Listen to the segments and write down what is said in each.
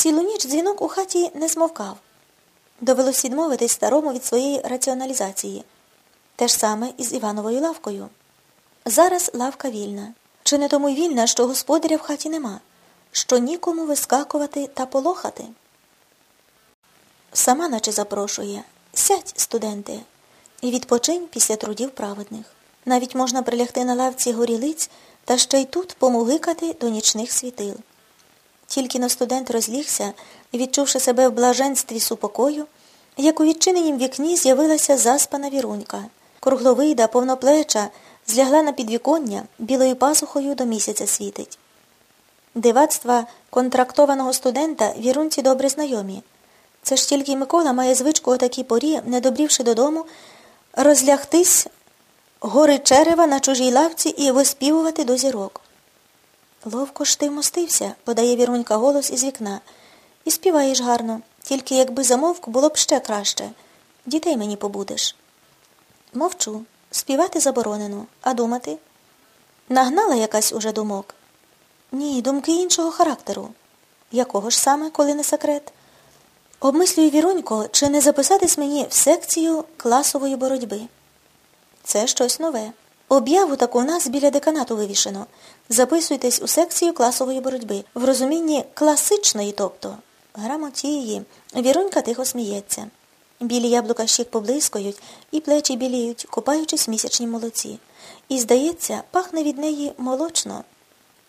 Цілу ніч дзвінок у хаті не змовкав. Довелось відмовитись старому від своєї раціоналізації. Те ж саме і з Івановою лавкою. Зараз лавка вільна. Чи не тому й вільна, що господаря в хаті нема, що нікому вискакувати та полохати? Сама наче запрошує. Сядь, студенти, і відпочинь після трудів праведних. Навіть можна прилягти на лавці горілиць та ще й тут помугикати до нічних світил. Тільки но студент розлігся, відчувши себе в блаженстві супокою, як у відчиненім вікні з'явилася заспана вірунька. Кругловида, повноплеча, злягла на підвіконня, білою пасухою до місяця світить. Дивацтва контрактованого студента вірунці добре знайомі. Це ж тільки Микола має звичку о такій порі, не добрівши додому, розлягтись гори черева на чужій лавці і виспівувати до зірок. Ловко ж ти вмостився, подає Вірунька голос із вікна. І співаєш гарно, тільки якби замовк, було б ще краще. Дітей мені побудеш. Мовчу. Співати заборонено, а думати? Нагнала якась уже думок? Ні, думки іншого характеру. Якого ж саме, коли не секрет? Обмислюю, Віронько, чи не записатись мені в секцію класової боротьби? Це щось нове. Об'яву таку у нас біля деканату вивішено. Записуйтесь у секцію класової боротьби. В розумінні класичної, тобто. Грамотії. Віронька тихо сміється. Білі яблука щік поблискують і плечі біліють, купаючись в місячній молоці. І, здається, пахне від неї молочно.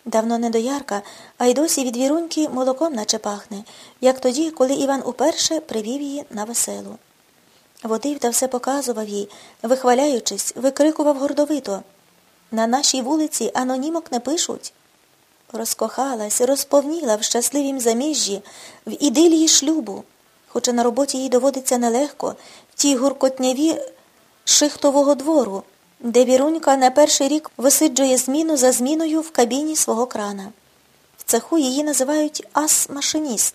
Давно не доярка, а й досі від віруньки молоком наче пахне, як тоді, коли Іван уперше привів її на веселу. Водив та все показував їй, вихваляючись, викрикував гордовито. На нашій вулиці анонімок не пишуть. Розкохалась, розповніла в щасливім заміжжі, в ідилії шлюбу, хоча на роботі їй доводиться нелегко, в тій гуркотняві шихтового двору, де вірунька на перший рік висиджує зміну за зміною в кабіні свого крана. В цеху її називають ас-машиніст.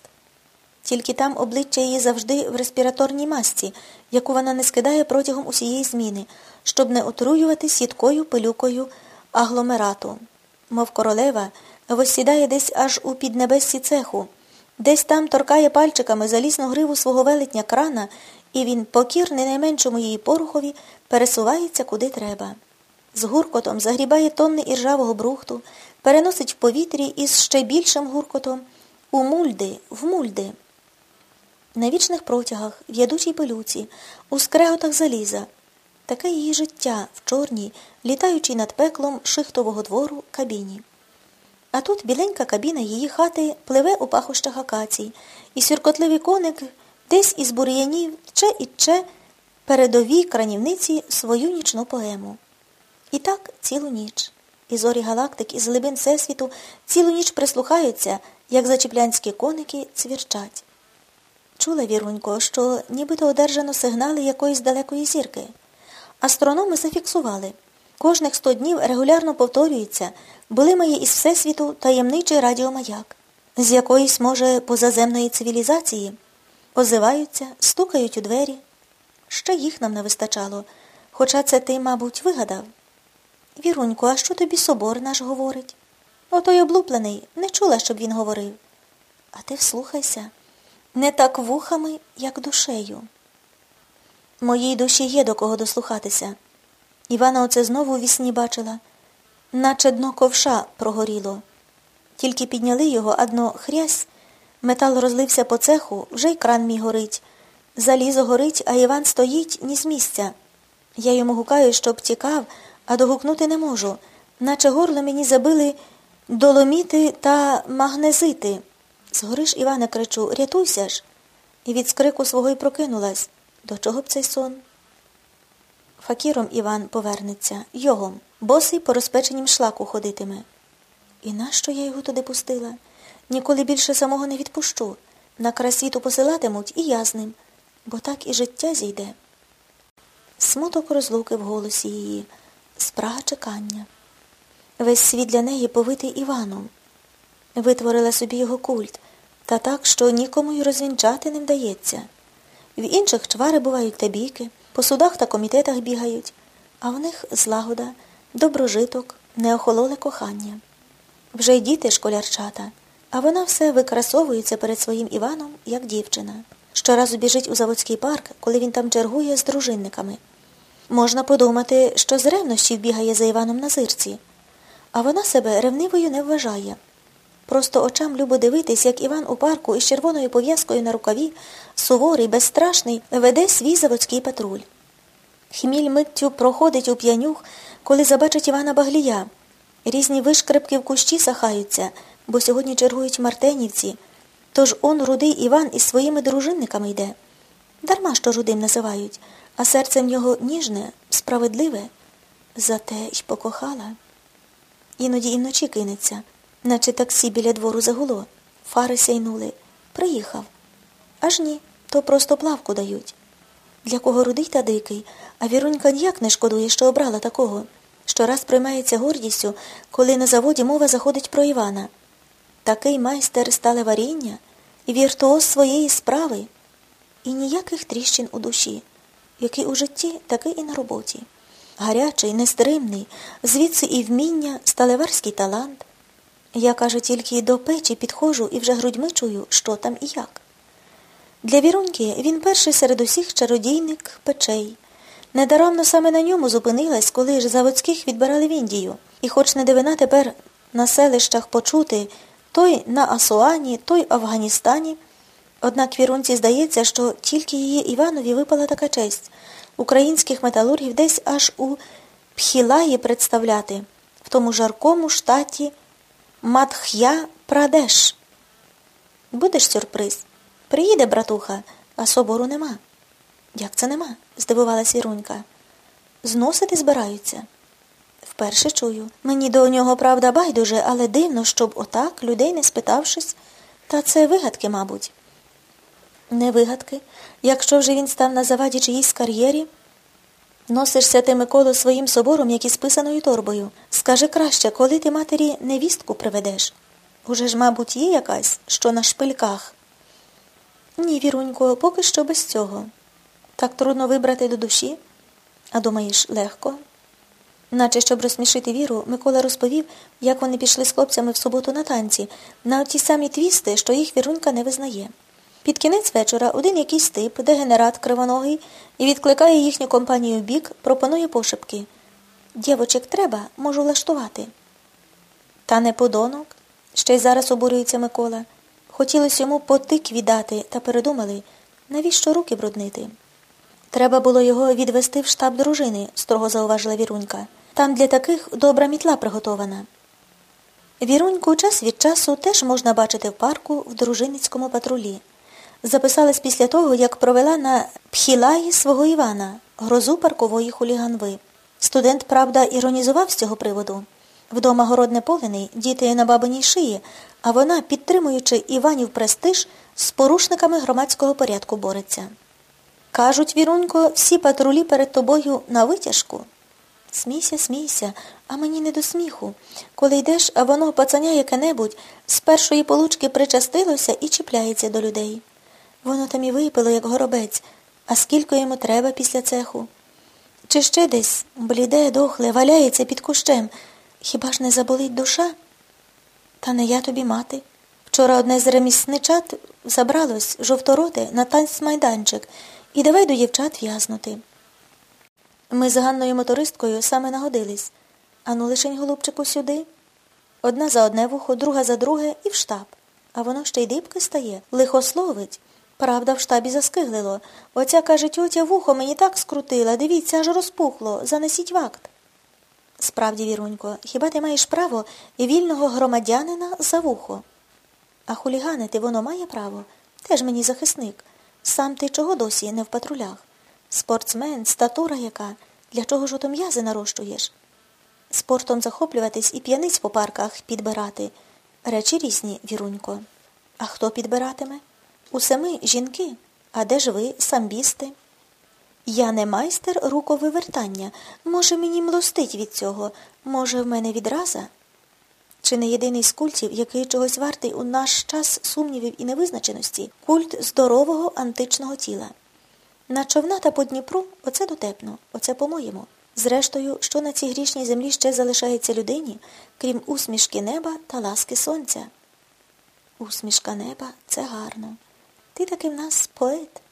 Тільки там обличчя її завжди в респіраторній масці, яку вона не скидає протягом усієї зміни, щоб не отруювати сіткою пилюкою агломерату. Мов королева, восідає десь аж у піднебессі цеху, десь там торкає пальчиками залізну гриву свого велетня крана, і він, покірний найменшому її порухові, пересувається куди треба. З гуркотом загрібає тонни іржавого брухту, переносить в повітрі із ще більшим гуркотом у мульди, в мульди. На вічних протягах, в ядучій пилюці, у скреготах заліза. Таке її життя в чорній, літаючій над пеклом шихтового двору кабіні. А тут біленька кабіна її хати пливе у пахощах акацій, і сюркотливий коник десь із бур'янів тче і тче передовій кранівниці свою нічну поему. І так цілу ніч. І зорі галактик із глибин всесвіту цілу ніч прислухаються, як зачіплянські коники цвірчать. Чула, Вірунько, що нібито одержано сигнали якоїсь далекої зірки. Астрономи зафіксували. Кожних сто днів регулярно повторюється, блимає із Всесвіту таємничий радіомаяк, з якоїсь, може, позаземної цивілізації. Позиваються, стукають у двері. Ще їх нам не вистачало, хоча це ти, мабуть, вигадав. Вірунько, а що тобі собор наш говорить? Отой облуплений, не чула, щоб він говорив. А ти вслухайся не так вухами, як душею. Моїй душі є до кого дослухатися. Івана оце знову у вісні бачила, наче дно ковша прогоріло. Тільки підняли його, а дно хрясь, метал розлився по цеху, вже й кран мій горить. Залізо горить, а Іван стоїть ні з місця. Я йому гукаю, щоб тікав, а догукнути не можу, наче горло мені забили доломіти та магнезити. Згориш, Іване, кричу, рятуйся ж. І від скрику свого й прокинулась. До чого б цей сон? Факіром Іван повернеться, йогом, босий по розпеченім шлаку ходитиме. І нащо я його туди пустила? Ніколи більше самого не відпущу. На край світу посилатимуть і я з ним, бо так і життя зійде. Смуток розлуки в голосі її, спрага чекання. Весь світ для неї повитий Іваном. Витворила собі його культ, та так, що нікому й розвінчати не вдається. В інших чвари бувають та біки, по судах та комітетах бігають, а в них злагода, доброжиток, неохололе кохання. Вже й діти школярчата, А вона все викрасовується перед своїм Іваном, як дівчина. Щоразу біжить у заводський парк, коли він там чергує з дружинниками. Можна подумати, що з ревнощів бігає за Іваном на зирці, а вона себе ревнивою не вважає. Просто очам любо дивитись, як Іван у парку із червоною пов'язкою на рукаві, суворий, безстрашний, веде свій заводський патруль. Хміль миттю проходить у п'янюх, коли забачить Івана Баглія. Різні вишкрепки в кущі сахаються, бо сьогодні чергують мартенівці. Тож он рудий Іван із своїми дружинниками йде. Дарма що рудим називають, а серце в нього ніжне, справедливе. Зате й покохала. Іноді і вночі кинеться, наче таксі біля двору загуло. Фари сяйнули. Приїхав. Аж ні, то просто плавку дають. Для кого рудий та дикий, а Вірунька ніяк не шкодує, що обрала такого. Щораз приймається гордістю, коли на заводі мова заходить про Івана. Такий майстер стале варіння і віртуоз своєї справи, і ніяких тріщин у душі, який у житті, такий і на роботі. Гарячий, нестримний, звідси і вміння, сталеварський талант. Я, кажу, тільки до печі підходжу і вже грудьми чую, що там і як. Для Віруньки він перший серед усіх чародійник печей. Недаремно саме на ньому зупинилась, коли ж заводських відбирали в Індію. І хоч не дивина тепер на селищах почути той на Асуані, той Афганістані, однак Вірунці здається, що тільки її Іванові випала така честь українських металургів десь аж у Пхілаї представляти, в тому жаркому штаті Мадх'я Прадеш. Будеш сюрприз? Приїде, братуха, а собору нема. Як це нема? здивувалась Вірунька. Зносити збираються. Вперше чую. Мені до нього, правда, байдуже, але дивно, щоб отак, людей не спитавшись, та це вигадки, мабуть. Не вигадки. Якщо вже він став на заваді чиїсь кар'єрі, носишся ти, Миколо, своїм собором, як і списаною торбою. Скажи краще, коли ти матері невістку приведеш. Уже ж, мабуть, є якась, що на шпильках. Ні, Вірунько, поки що без цього. Так трудно вибрати до душі, а думаєш, легко. Наче щоб розсмішити Віру, Микола розповів, як вони пішли з хлопцями в суботу на танці, на ті самі твісти, що їх Вірунька не визнає. Під кінець вечора один якийсь тип, дегенерат кривоногий, і відкликає їхню компанію в бік, пропонує пошепки. Дєвочек треба, можу влаштувати. Та не подонок, ще й зараз обурюється Микола. Хотілося йому потик віддати, та передумали, навіщо руки бруднити. Треба було його відвести в штаб дружини, строго зауважила Вірунька. Там для таких добра мітла приготована. Віруньку час від часу теж можна бачити в парку в дружиницькому патрулі. Записалась після того, як провела на Пхілаї свого Івана, грозу паркової хуліганви. Студент, правда, іронізував з цього приводу. Вдома городне полений, діти на бабиній шиї, а вона, підтримуючи Іванів престиж, з порушниками громадського порядку бореться. Кажуть, Вірунько, всі патрулі перед тобою на витяжку. Смійся, смійся, а мені не до сміху. Коли йдеш, а воно пацаня яке-небудь, з першої получки причастилося і чіпляється до людей. Воно там і випило, як горобець, а скільки йому треба після цеху. Чи ще десь бліде, дохле, валяється під кущем. Хіба ж не заболить душа? Та не я тобі мати. Вчора одне з ремісничат забралось жовтороте на танцмайданчик і давай до дівчат в'язнути. Ми з Ганною мотористкою саме нагодились. Ану лишень, голубчику, сюди. Одна за одне вухо, друга за друге і в штаб. А воно ще й дибки стає, лихословить. Правда, в штабі заскиглило. Оця, каже, тьотя вухо мені так скрутила, дивіться, аж розпухло, занесіть в акт. Справді, Вірунько, хіба ти маєш право вільного громадянина за вухо? А хуліганити воно має право? Теж мені захисник. Сам ти чого досі не в патрулях? Спортсмен, статура яка, для чого ж ото м'язи нарощуєш? Спортом захоплюватись і п'яниць по парках підбирати. Речі різні, Вірунько. А хто підбиратиме? Усе ми жінки. А де ж ви, самбісти? Я не майстер руковивертання. Може, мені млостить від цього, може, в мене відраза? Чи не єдиний з культів, який чогось вартий у наш час сумнівів і невизначеності, культ здорового античного тіла? На човна та по Дніпру оце дотепно, оце по-моєму. Зрештою, що на цій грішній землі ще залишається людині, крім усмішки неба та ласки сонця? Усмішка неба це гарно. Ти таки в нас поет.